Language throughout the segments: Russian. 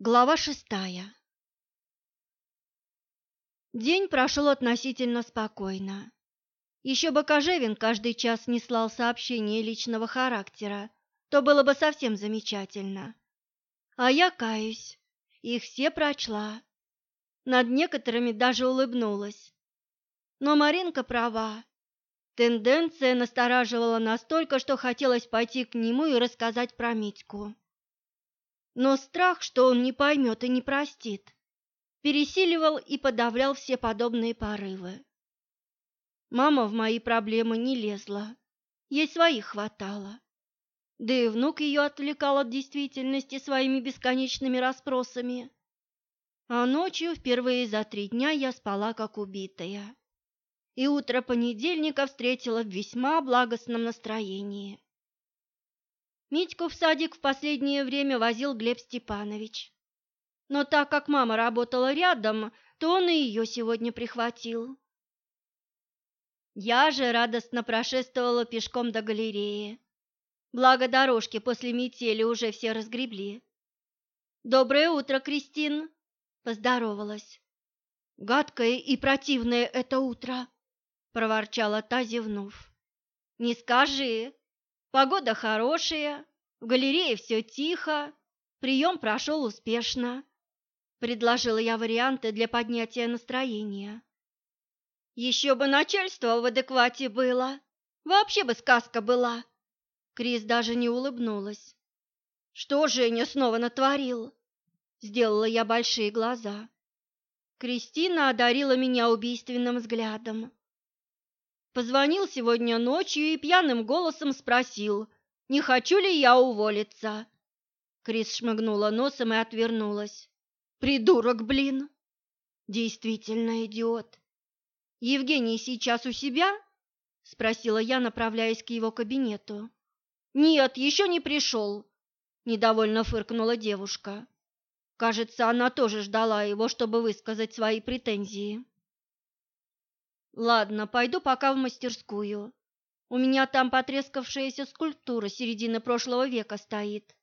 Глава шестая День прошел относительно спокойно. Еще бы Кожевин каждый час не слал сообщения личного характера, то было бы совсем замечательно. А я каюсь, их все прочла. Над некоторыми даже улыбнулась. Но Маринка права. Тенденция настораживала настолько, что хотелось пойти к нему и рассказать про Митьку но страх, что он не поймет и не простит, пересиливал и подавлял все подобные порывы. Мама в мои проблемы не лезла, ей своих хватало. Да и внук ее отвлекал от действительности своими бесконечными расспросами. А ночью, впервые за три дня, я спала как убитая. И утро понедельника встретила в весьма благостном настроении. Митьку в садик в последнее время возил Глеб Степанович. Но так как мама работала рядом, то он и ее сегодня прихватил. Я же радостно прошествовала пешком до галереи. Благо дорожки после метели уже все разгребли. «Доброе утро, Кристин!» – поздоровалась. «Гадкое и противное это утро!» – проворчала та, зевнув. «Не скажи!» Погода хорошая, в галерее все тихо, прием прошел успешно. Предложила я варианты для поднятия настроения. Еще бы начальство в адеквате было, вообще бы сказка была. Крис даже не улыбнулась. Что Женя снова натворил? Сделала я большие глаза. Кристина одарила меня убийственным взглядом. Позвонил сегодня ночью и пьяным голосом спросил, не хочу ли я уволиться. Крис шмыгнула носом и отвернулась. Придурок, блин! Действительно идиот. Евгений сейчас у себя? Спросила я, направляясь к его кабинету. Нет, еще не пришел. Недовольно фыркнула девушка. Кажется, она тоже ждала его, чтобы высказать свои претензии. Ладно, пойду пока в мастерскую. У меня там потрескавшаяся скульптура середины прошлого века стоит,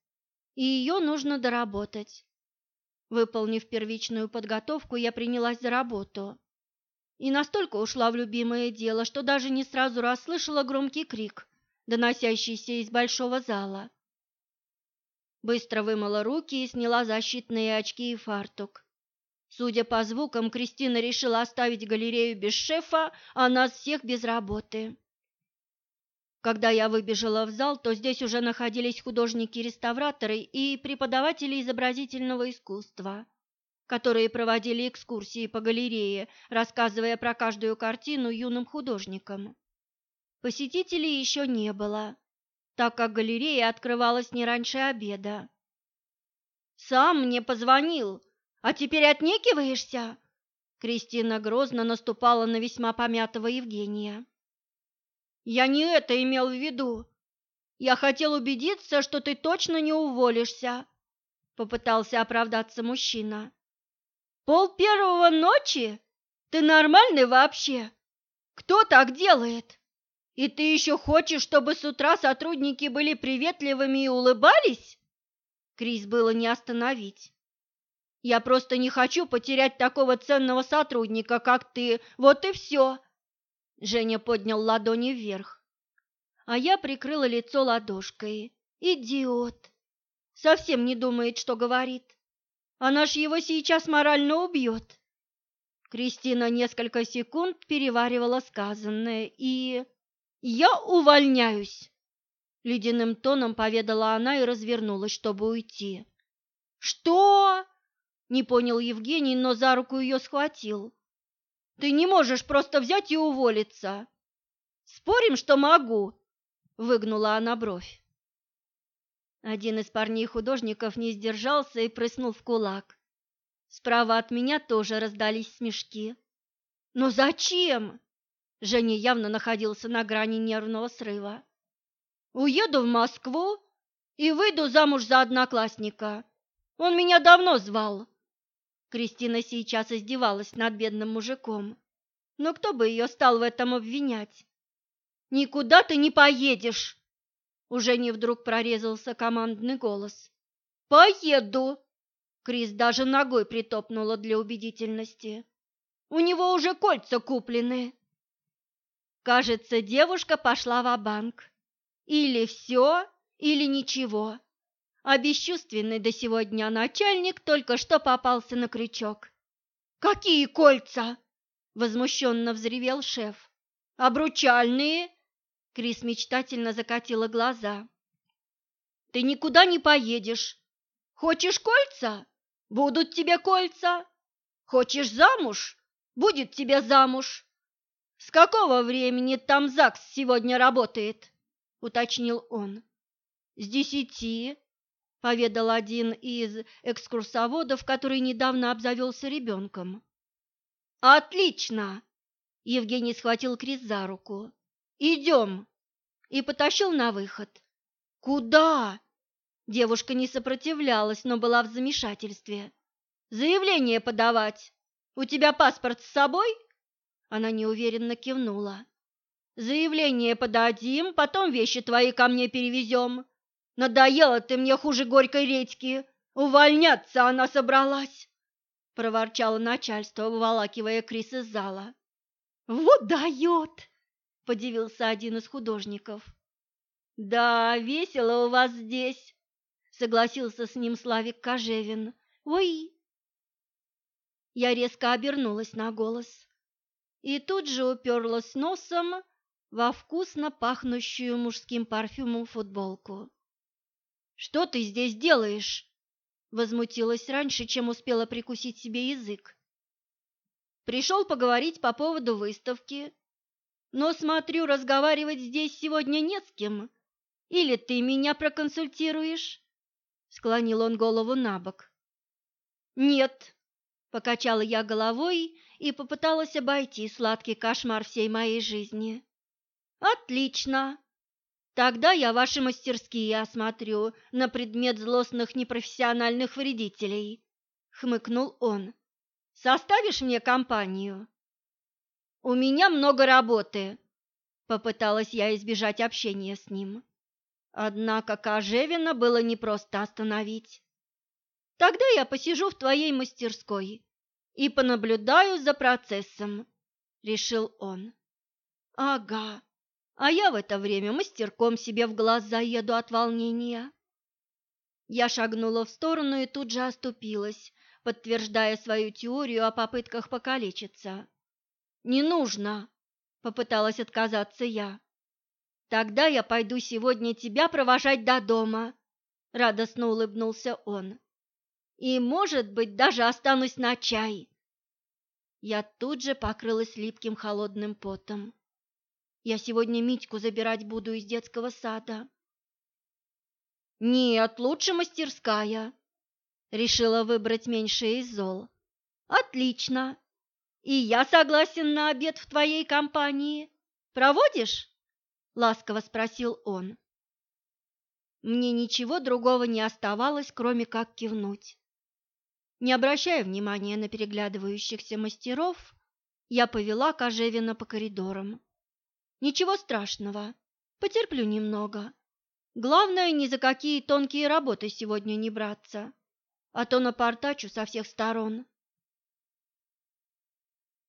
и ее нужно доработать. Выполнив первичную подготовку, я принялась за работу. И настолько ушла в любимое дело, что даже не сразу расслышала громкий крик, доносящийся из большого зала. Быстро вымыла руки и сняла защитные очки и фартук. Судя по звукам, Кристина решила оставить галерею без шефа, а нас всех без работы. Когда я выбежала в зал, то здесь уже находились художники-реставраторы и преподаватели изобразительного искусства, которые проводили экскурсии по галерее, рассказывая про каждую картину юным художникам. Посетителей еще не было, так как галерея открывалась не раньше обеда. «Сам мне позвонил», а теперь отнекиваешься? Кристина грозно наступала на весьма помятого Евгения. Я не это имел в виду. Я хотел убедиться, что ты точно не уволишься, попытался оправдаться мужчина. Пол первого ночи? Ты нормальный вообще? Кто так делает? И ты еще хочешь, чтобы с утра сотрудники были приветливыми и улыбались? Крис было не остановить. Я просто не хочу потерять такого ценного сотрудника, как ты. Вот и все. Женя поднял ладони вверх. А я прикрыла лицо ладошкой. Идиот. Совсем не думает, что говорит. Она ж его сейчас морально убьет. Кристина несколько секунд переваривала сказанное и... «Я увольняюсь!» Ледяным тоном поведала она и развернулась, чтобы уйти. «Что?» Не понял Евгений, но за руку ее схватил. Ты не можешь просто взять и уволиться. Спорим, что могу, выгнула она бровь. Один из парней-художников не сдержался и прыснул в кулак. Справа от меня тоже раздались смешки. Но зачем? Женя явно находился на грани нервного срыва. Уеду в Москву и выйду замуж за одноклассника. Он меня давно звал. Кристина сейчас издевалась над бедным мужиком. Но кто бы ее стал в этом обвинять? «Никуда ты не поедешь!» Уже не вдруг прорезался командный голос. «Поеду!» Крис даже ногой притопнула для убедительности. У него уже кольца куплены. Кажется, девушка пошла в банк Или все, или ничего. А бесчувственный до сегодня начальник только что попался на крючок. «Какие кольца?» – возмущенно взревел шеф. «Обручальные?» – Крис мечтательно закатила глаза. «Ты никуда не поедешь. Хочешь кольца? Будут тебе кольца. Хочешь замуж? Будет тебе замуж. С какого времени там ЗАГС сегодня работает?» – уточнил он. «С десяти», – поведал один из экскурсоводов, который недавно обзавелся ребенком. «Отлично!» – Евгений схватил Крис за руку. «Идем!» и потащил на выход. «Куда?» Девушка не сопротивлялась, но была в замешательстве. «Заявление подавать. У тебя паспорт с собой?» Она неуверенно кивнула. «Заявление подадим, потом вещи твои ко мне перевезем. Надоела ты мне хуже горькой редьки. Увольняться она собралась!» Проворчало начальство, выволакивая Крис из зала. «Вот дает!» – подивился один из художников. «Да, весело у вас здесь», – согласился с ним Славик Кожевин. «Ой!» Я резко обернулась на голос и тут же уперлась носом во вкусно пахнущую мужским парфюмом футболку. «Что ты здесь делаешь?» Возмутилась раньше, чем успела прикусить себе язык. «Пришел поговорить по поводу выставки, но, смотрю, разговаривать здесь сегодня не с кем. Или ты меня проконсультируешь?» Склонил он голову на бок. «Нет», — покачала я головой и попыталась обойти сладкий кошмар всей моей жизни. «Отлично! Тогда я ваши мастерские осмотрю на предмет злостных непрофессиональных вредителей», — хмыкнул он. «Составишь мне компанию?» «У меня много работы», — попыталась я избежать общения с ним. Однако Кожевина было непросто остановить. «Тогда я посижу в твоей мастерской и понаблюдаю за процессом», — решил он. «Ага, а я в это время мастерком себе в глаз заеду от волнения. Я шагнула в сторону и тут же оступилась, подтверждая свою теорию о попытках покалечиться. «Не нужно!» — попыталась отказаться я. «Тогда я пойду сегодня тебя провожать до дома», — радостно улыбнулся он. «И, может быть, даже останусь на чай». Я тут же покрылась липким холодным потом. Я сегодня Митьку забирать буду из детского сада. Нет, лучше мастерская. Решила выбрать меньшее из зол. Отлично. И я согласен на обед в твоей компании. Проводишь? Ласково спросил он. Мне ничего другого не оставалось, кроме как кивнуть. Не обращая внимания на переглядывающихся мастеров, я повела Кожевина по коридорам. Ничего страшного, потерплю немного. Главное, ни за какие тонкие работы сегодня не браться, а то напортачу со всех сторон.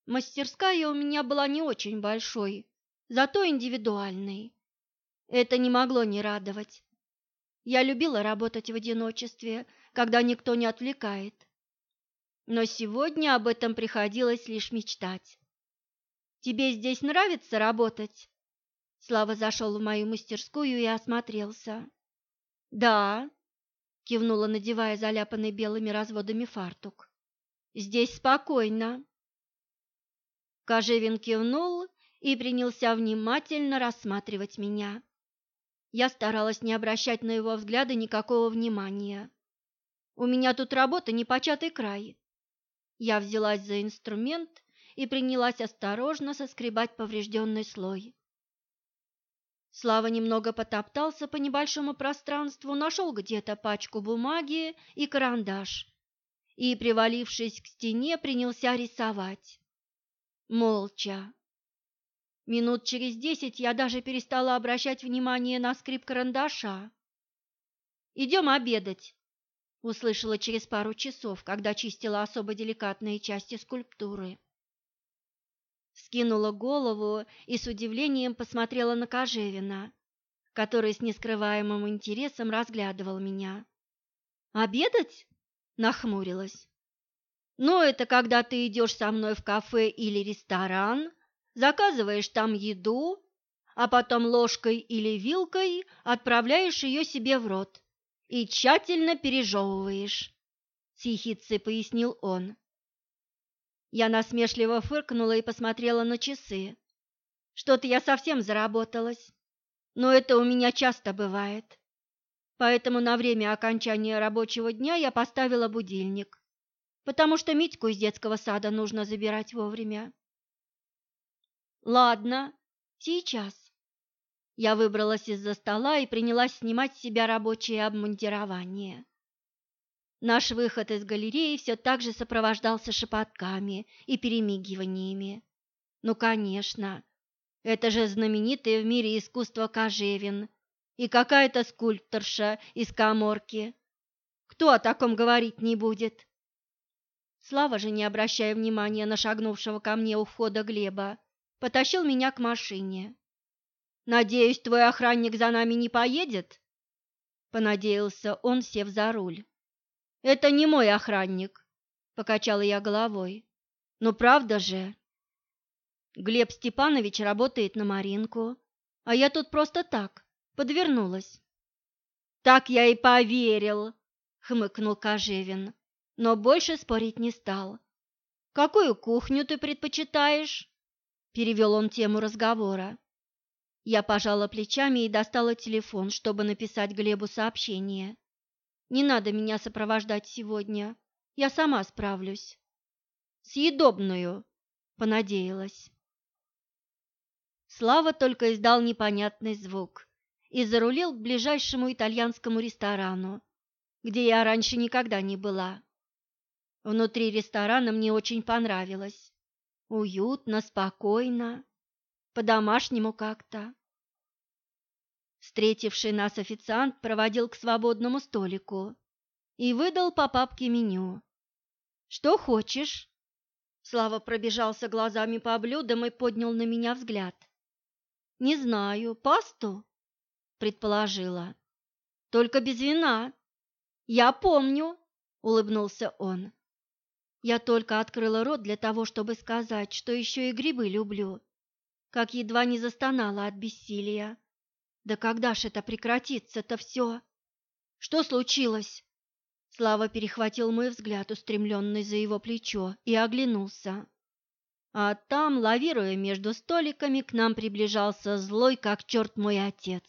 Мастерская у меня была не очень большой, зато индивидуальной. Это не могло не радовать. Я любила работать в одиночестве, когда никто не отвлекает. Но сегодня об этом приходилось лишь мечтать. Тебе здесь нравится работать?» Слава зашел в мою мастерскую и осмотрелся. «Да», — кивнула, надевая заляпанный белыми разводами фартук. «Здесь спокойно». Кожевин кивнул и принялся внимательно рассматривать меня. Я старалась не обращать на его взгляды никакого внимания. У меня тут работа непочатый край. Я взялась за инструмент и принялась осторожно соскребать поврежденный слой. Слава немного потоптался по небольшому пространству, нашел где-то пачку бумаги и карандаш и, привалившись к стене, принялся рисовать. Молча. Минут через десять я даже перестала обращать внимание на скрип карандаша. «Идем обедать», — услышала через пару часов, когда чистила особо деликатные части скульптуры. Скинула голову и с удивлением посмотрела на Кожевина, который с нескрываемым интересом разглядывал меня. «Обедать?» – нахмурилась. «Ну, это когда ты идешь со мной в кафе или ресторан, заказываешь там еду, а потом ложкой или вилкой отправляешь ее себе в рот и тщательно пережевываешь», – с ехидцей пояснил он. Я насмешливо фыркнула и посмотрела на часы. Что-то я совсем заработалась. Но это у меня часто бывает. Поэтому на время окончания рабочего дня я поставила будильник, потому что Митьку из детского сада нужно забирать вовремя. Ладно, сейчас. Я выбралась из-за стола и принялась снимать с себя рабочее обмундирование. Наш выход из галереи все так же сопровождался шепотками и перемигиваниями. Ну, конечно, это же знаменитое в мире искусство Кожевин и какая-то скульпторша из Каморки. Кто о таком говорить не будет? Слава же, не обращая внимания на шагнувшего ко мне у входа Глеба, потащил меня к машине. «Надеюсь, твой охранник за нами не поедет?» Понадеялся он, сев за руль. Это не мой охранник, покачала я головой. Но правда же? Глеб Степанович работает на Маринку, а я тут просто так, подвернулась. Так я и поверил, хмыкнул Кожевин, но больше спорить не стал. Какую кухню ты предпочитаешь? перевел он тему разговора. Я пожала плечами и достала телефон, чтобы написать Глебу сообщение. Не надо меня сопровождать сегодня. Я сама справлюсь. Съедобную, понадеялась. Слава только издал непонятный звук и зарулил к ближайшему итальянскому ресторану, где я раньше никогда не была. Внутри ресторана мне очень понравилось. Уютно, спокойно, по-домашнему как-то. Встретивший нас официант проводил к свободному столику и выдал по папке меню. «Что хочешь?» Слава пробежался глазами по блюдам и поднял на меня взгляд. «Не знаю, пасту?» – предположила. «Только без вина». «Я помню», – улыбнулся он. Я только открыла рот для того, чтобы сказать, что еще и грибы люблю, как едва не застонала от бессилия. Да когда ж это прекратится-то все? Что случилось? Слава перехватил мой взгляд, устремленный за его плечо, и оглянулся. А там, лавируя между столиками, к нам приближался злой, как черт мой отец.